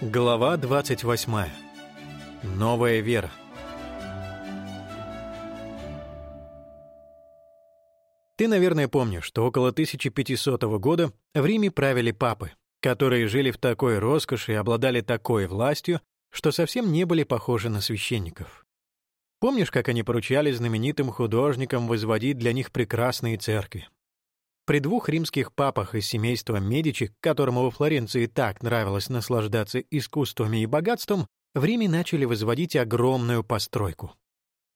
Глава 28. Новая вера. Ты, наверное, помнишь, что около 1500 года в Риме правили папы, которые жили в такой роскоши и обладали такой властью, что совсем не были похожи на священников. Помнишь, как они поручали знаменитым художникам возводить для них прекрасные церкви? При двух римских папах из семейства Медичи, которому во Флоренции так нравилось наслаждаться искусствами и богатством, в Риме начали возводить огромную постройку.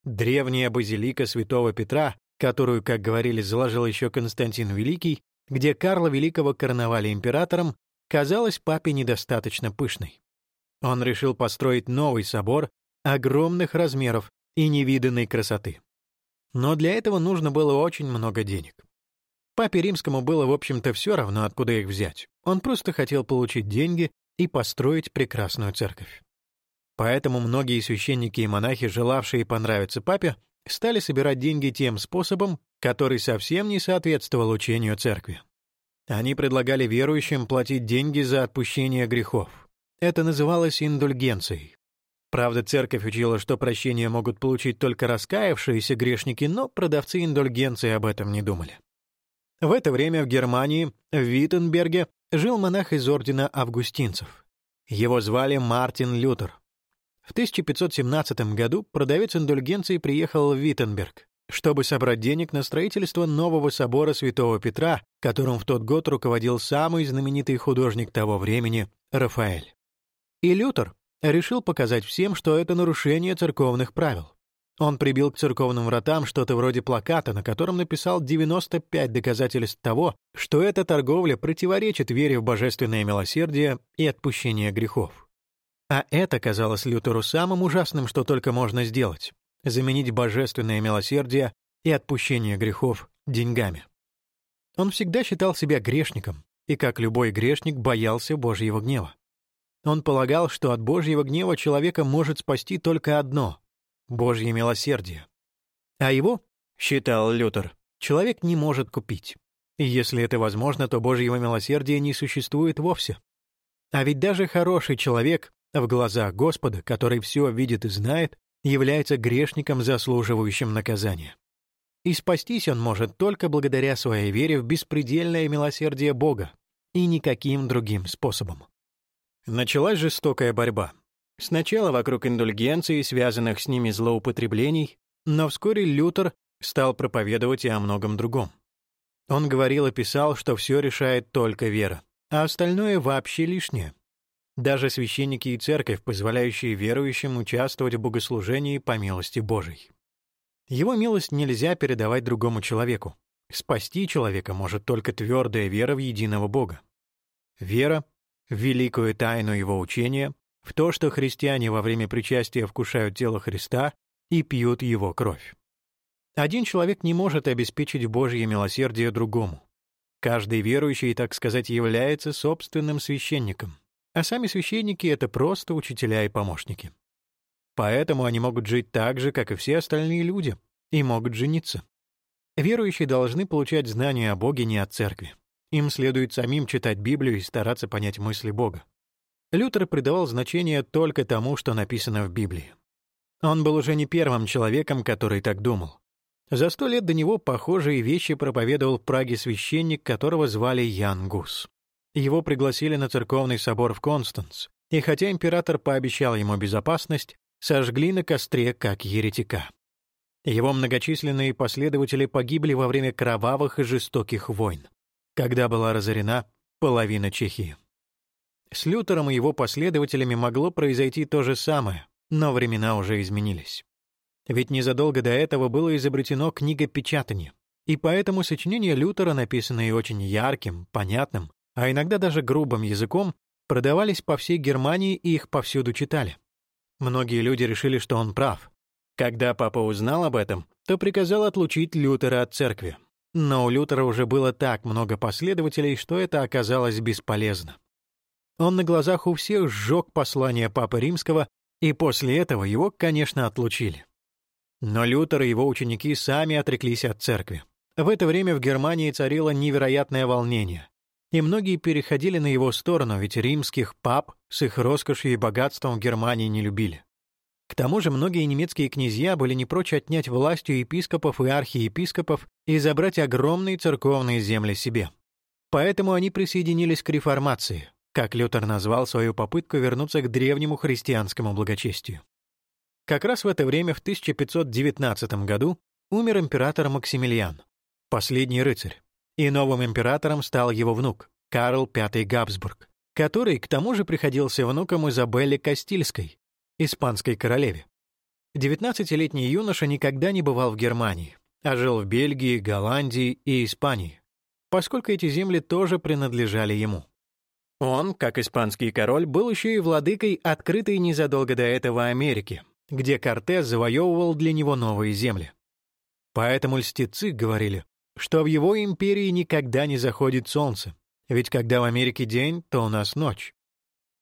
Древняя базилика святого Петра, которую, как говорили, заложил еще Константин Великий, где Карла Великого короновали императором, казалась папе недостаточно пышной. Он решил построить новый собор огромных размеров и невиданной красоты. Но для этого нужно было очень много денег. Папе Римскому было, в общем-то, все равно, откуда их взять. Он просто хотел получить деньги и построить прекрасную церковь. Поэтому многие священники и монахи, желавшие понравиться папе, стали собирать деньги тем способом, который совсем не соответствовал учению церкви. Они предлагали верующим платить деньги за отпущение грехов. Это называлось индульгенцией. Правда, церковь учила, что прощение могут получить только раскаявшиеся грешники, но продавцы индульгенции об этом не думали. В это время в Германии, в Виттенберге, жил монах из ордена августинцев. Его звали Мартин Лютер. В 1517 году продавец индульгенции приехал в Виттенберг, чтобы собрать денег на строительство нового собора Святого Петра, которым в тот год руководил самый знаменитый художник того времени Рафаэль. И Лютер решил показать всем, что это нарушение церковных правил. Он прибил к церковным вратам что-то вроде плаката, на котором написал 95 доказательств того, что эта торговля противоречит вере в божественное милосердие и отпущение грехов. А это казалось Лютеру самым ужасным, что только можно сделать — заменить божественное милосердие и отпущение грехов деньгами. Он всегда считал себя грешником, и, как любой грешник, боялся Божьего гнева. Он полагал, что от Божьего гнева человека может спасти только одно Божье милосердие. А его, считал Лютер, человек не может купить. И если это возможно, то Божьего милосердия не существует вовсе. А ведь даже хороший человек в глазах Господа, который все видит и знает, является грешником, заслуживающим наказания. И спастись он может только благодаря своей вере в беспредельное милосердие Бога и никаким другим способом. Началась жестокая борьба. Сначала вокруг индульгенции и связанных с ними злоупотреблений, но вскоре Лютер стал проповедовать и о многом другом. Он говорил и писал, что все решает только вера, а остальное вообще лишнее. Даже священники и церковь, позволяющие верующим участвовать в богослужении по милости Божией. Его милость нельзя передавать другому человеку. Спасти человека может только твердая вера в единого Бога. Вера в великую тайну его учения, в то, что христиане во время причастия вкушают тело Христа и пьют его кровь. Один человек не может обеспечить Божье милосердие другому. Каждый верующий, так сказать, является собственным священником, а сами священники — это просто учителя и помощники. Поэтому они могут жить так же, как и все остальные люди, и могут жениться. Верующие должны получать знания о Боге не от церкви. Им следует самим читать Библию и стараться понять мысли Бога. Лютер придавал значение только тому, что написано в Библии. Он был уже не первым человеком, который так думал. За сто лет до него похожие вещи проповедовал в Праге священник, которого звали Ян Гус. Его пригласили на церковный собор в Констанц, и хотя император пообещал ему безопасность, сожгли на костре как еретика. Его многочисленные последователи погибли во время кровавых и жестоких войн, когда была разорена половина Чехии. С Лютером и его последователями могло произойти то же самое, но времена уже изменились. Ведь незадолго до этого было изобретено книгопечатание, и поэтому сочинения Лютера, написанные очень ярким, понятным, а иногда даже грубым языком, продавались по всей Германии и их повсюду читали. Многие люди решили, что он прав. Когда папа узнал об этом, то приказал отлучить Лютера от церкви. Но у Лютера уже было так много последователей, что это оказалось бесполезно. Он на глазах у всех сжег послание Папы Римского, и после этого его, конечно, отлучили. Но Лютер и его ученики сами отреклись от церкви. В это время в Германии царило невероятное волнение. и многие переходили на его сторону, ведь римских пап с их роскошью и богатством в Германии не любили. К тому же многие немецкие князья были не прочь отнять властью епископов и архиепископов и забрать огромные церковные земли себе. Поэтому они присоединились к реформации, как Лютер назвал свою попытку вернуться к древнему христианскому благочестию. Как раз в это время, в 1519 году, умер император Максимилиан, последний рыцарь, и новым императором стал его внук, Карл V Габсбург, который к тому же приходился внуком Изабелле Кастильской, испанской королеве. 19-летний юноша никогда не бывал в Германии, а жил в Бельгии, Голландии и Испании, поскольку эти земли тоже принадлежали ему. Он, как испанский король, был еще и владыкой открытой незадолго до этого Америки, где Кортес завоевывал для него новые земли. Поэтому льстецы говорили, что в его империи никогда не заходит солнце, ведь когда в Америке день, то у нас ночь.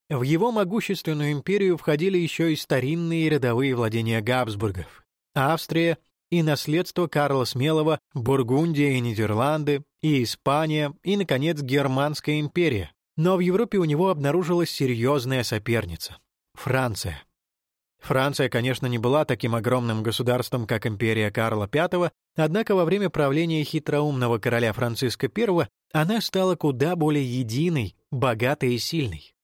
В его могущественную империю входили еще и старинные родовые владения Габсбургов, Австрия и наследство Карла Смелого, Бургундия и Нидерланды, и Испания, и, наконец, Германская империя. Но в Европе у него обнаружилась серьезная соперница — Франция. Франция, конечно, не была таким огромным государством, как империя Карла V, однако во время правления хитроумного короля Франциска I она стала куда более единой, богатой и сильной.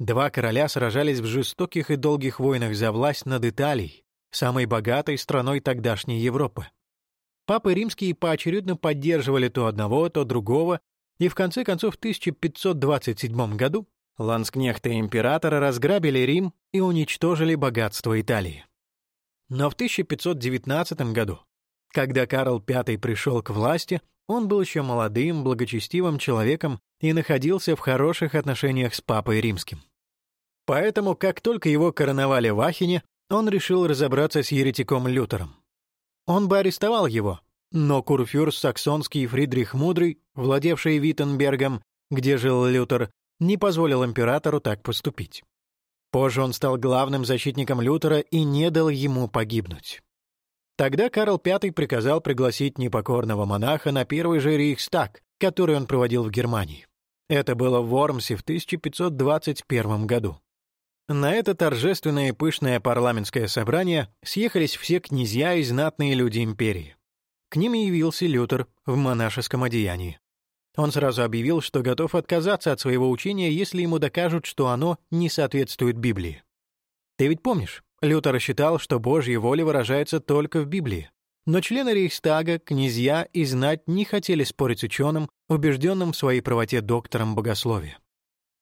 Два короля сражались в жестоких и долгих войнах за власть над Италией, самой богатой страной тогдашней Европы. Папы римские поочередно поддерживали то одного, то другого, и в конце концов в 1527 году ланскнехты императора разграбили Рим и уничтожили богатство Италии. Но в 1519 году, когда Карл V пришел к власти, он был еще молодым, благочестивым человеком и находился в хороших отношениях с папой римским. Поэтому, как только его короновали в Ахене, он решил разобраться с еретиком Лютером. Он бы арестовал его, но курфюрст саксонский Фридрих Мудрый, владевший Виттенбергом, где жил Лютер, не позволил императору так поступить. Позже он стал главным защитником Лютера и не дал ему погибнуть. Тогда Карл V приказал пригласить непокорного монаха на первый же Рейхстаг, который он проводил в Германии. Это было в Вормсе в 1521 году. На это торжественное и пышное парламентское собрание съехались все князья и знатные люди империи. К ним явился Лютер в монашеском одеянии. Он сразу объявил, что готов отказаться от своего учения, если ему докажут, что оно не соответствует Библии. Ты ведь помнишь, Лютер считал, что Божья воля выражается только в Библии. Но члены Рейхстага, князья и знать не хотели спорить с ученым, убежденным в своей правоте доктором богословия.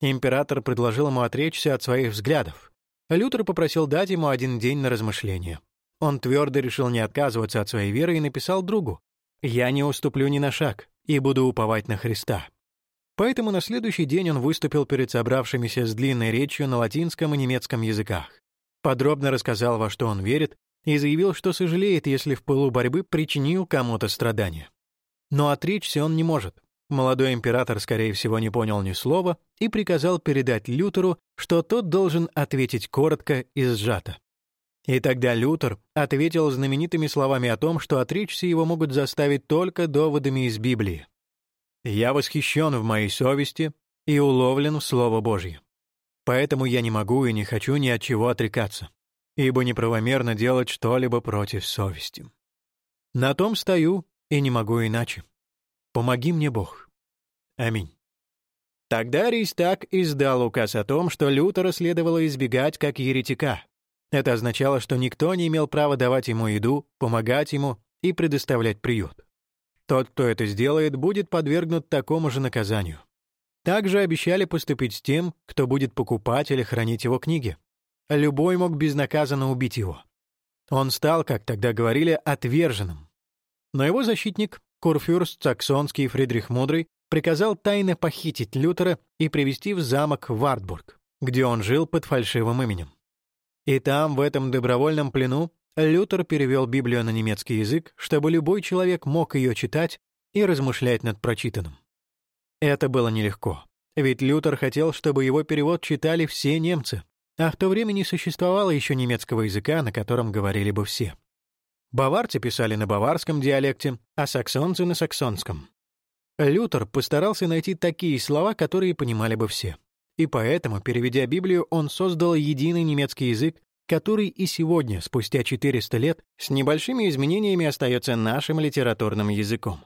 Император предложил ему отречься от своих взглядов. Лютер попросил дать ему один день на размышление. Он твердо решил не отказываться от своей веры и написал другу «Я не уступлю ни на шаг и буду уповать на Христа». Поэтому на следующий день он выступил перед собравшимися с длинной речью на латинском и немецком языках. Подробно рассказал, во что он верит, и заявил, что сожалеет, если в пылу борьбы причинил кому-то страдания. Но отречься он не может. Молодой император, скорее всего, не понял ни слова и приказал передать Лютеру, что тот должен ответить коротко и сжато. И тогда Лютер ответил знаменитыми словами о том, что отречься его могут заставить только доводами из Библии. «Я восхищен в моей совести и уловлен в Слово Божье. Поэтому я не могу и не хочу ни от чего отрекаться, ибо неправомерно делать что-либо против совести. На том стою и не могу иначе. Помоги мне, Бог. Аминь. Тогда Рейстаг издал указ о том, что Лютера следовало избегать как еретика. Это означало, что никто не имел права давать ему еду, помогать ему и предоставлять приют. Тот, кто это сделает, будет подвергнут такому же наказанию. Также обещали поступить с тем, кто будет покупать или хранить его книги. Любой мог безнаказанно убить его. Он стал, как тогда говорили, отверженным. Но его защитник, Курфюрст Саксонский Фридрих Мудрый приказал тайно похитить Лютера и привести в замок Вартбург, где он жил под фальшивым именем. И там, в этом добровольном плену, Лютер перевел Библию на немецкий язык, чтобы любой человек мог ее читать и размышлять над прочитанным. Это было нелегко, ведь Лютер хотел, чтобы его перевод читали все немцы, а в то время не существовало еще немецкого языка, на котором говорили бы все. Баварцы писали на баварском диалекте, а саксонцы — на саксонском. Лютер постарался найти такие слова, которые понимали бы все. И поэтому, переведя Библию, он создал единый немецкий язык, который и сегодня, спустя 400 лет, с небольшими изменениями остается нашим литературным языком.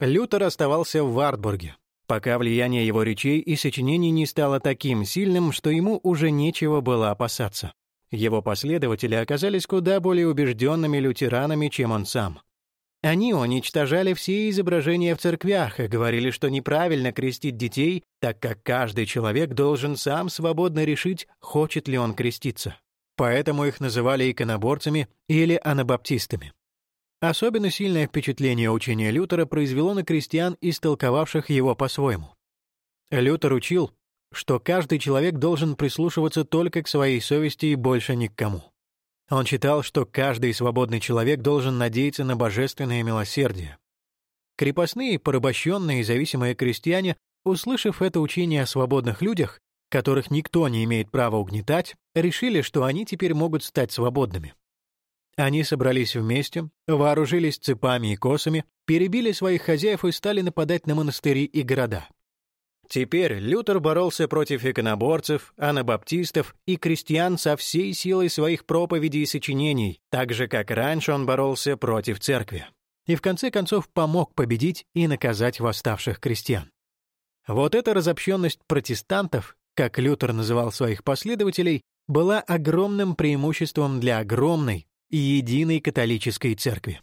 Лютер оставался в Вартбурге, пока влияние его речей и сочинений не стало таким сильным, что ему уже нечего было опасаться. Его последователи оказались куда более убежденными лютеранами, чем он сам. Они уничтожали все изображения в церквях и говорили, что неправильно крестить детей, так как каждый человек должен сам свободно решить, хочет ли он креститься. Поэтому их называли иконоборцами или анабаптистами. Особенно сильное впечатление учения Лютера произвело на крестьян, истолковавших его по-своему. Лютер учил, что каждый человек должен прислушиваться только к своей совести и больше ни к кому. Он считал, что каждый свободный человек должен надеяться на божественное милосердие. Крепостные, порабощенные и зависимые крестьяне, услышав это учение о свободных людях, которых никто не имеет права угнетать, решили, что они теперь могут стать свободными. Они собрались вместе, вооружились цепами и косами, перебили своих хозяев и стали нападать на монастыри и города. Теперь Лютер боролся против иконоборцев, анабаптистов и крестьян со всей силой своих проповедей и сочинений, так же, как раньше он боролся против церкви. И в конце концов помог победить и наказать восставших крестьян. Вот эта разобщенность протестантов, как Лютер называл своих последователей, была огромным преимуществом для огромной и единой католической церкви.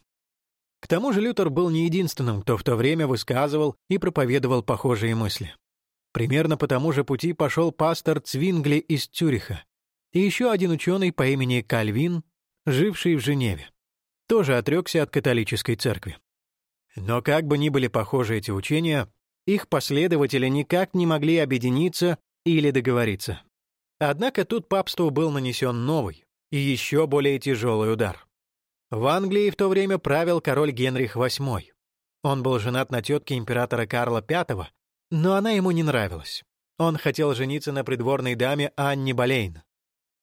К тому же Лютер был не единственным, кто в то время высказывал и проповедовал похожие мысли. Примерно по тому же пути пошел пастор Цвингли из Цюриха и еще один ученый по имени Кальвин, живший в Женеве. Тоже отрекся от католической церкви. Но как бы ни были похожи эти учения, их последователи никак не могли объединиться или договориться. Однако тут папству был нанесен новый и еще более тяжелый удар. В Англии в то время правил король Генрих VIII. Он был женат на тетке императора Карла V, но она ему не нравилась. Он хотел жениться на придворной даме Анне Болейн.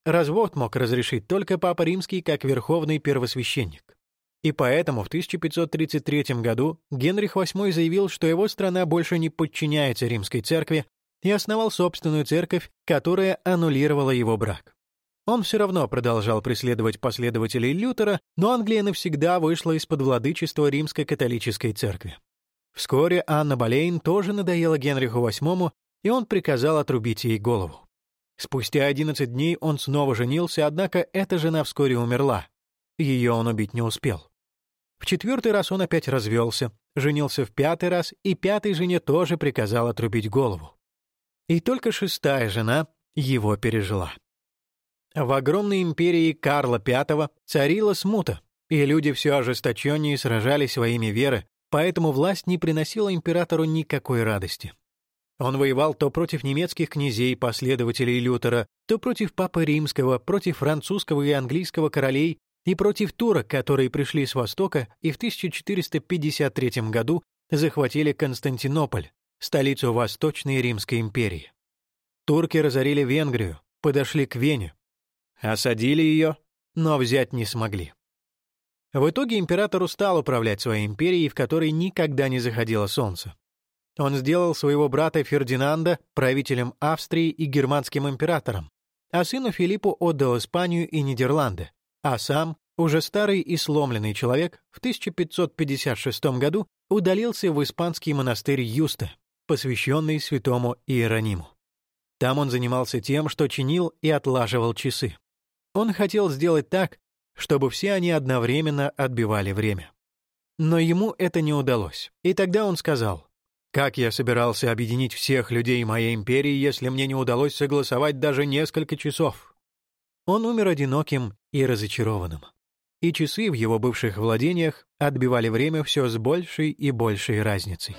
Развод мог разрешить только Папа Римский как верховный первосвященник. И поэтому в 1533 году Генрих VIII заявил, что его страна больше не подчиняется римской церкви и основал собственную церковь, которая аннулировала его брак. Он все равно продолжал преследовать последователей Лютера, но Англия навсегда вышла из-под владычества римской католической церкви. Вскоре Анна Болейн тоже надоела Генриху VIII, и он приказал отрубить ей голову. Спустя 11 дней он снова женился, однако эта жена вскоре умерла. Ее он убить не успел. В четвертый раз он опять развелся, женился в пятый раз, и пятой жене тоже приказал отрубить голову. И только шестая жена его пережила. В огромной империи Карла V царила смута, и люди все ожесточеннее сражались во имя веры, поэтому власть не приносила императору никакой радости. Он воевал то против немецких князей, последователей Лютера, то против Папы Римского, против французского и английского королей и против турок, которые пришли с востока и в 1453 году захватили Константинополь, столицу Восточной Римской империи. Турки разорили Венгрию, подошли к Вене, осадили ее, но взять не смогли. В итоге император устал управлять своей империей, в которой никогда не заходило солнце. Он сделал своего брата Фердинанда правителем Австрии и германским императором, а сыну Филиппу отдал Испанию и Нидерланды, а сам, уже старый и сломленный человек, в 1556 году удалился в испанский монастырь Юста, посвященный святому Иерониму. Там он занимался тем, что чинил и отлаживал часы. Он хотел сделать так, чтобы все они одновременно отбивали время. Но ему это не удалось. И тогда он сказал, «Как я собирался объединить всех людей моей империи, если мне не удалось согласовать даже несколько часов?» Он умер одиноким и разочарованным. И часы в его бывших владениях отбивали время все с большей и большей разницей.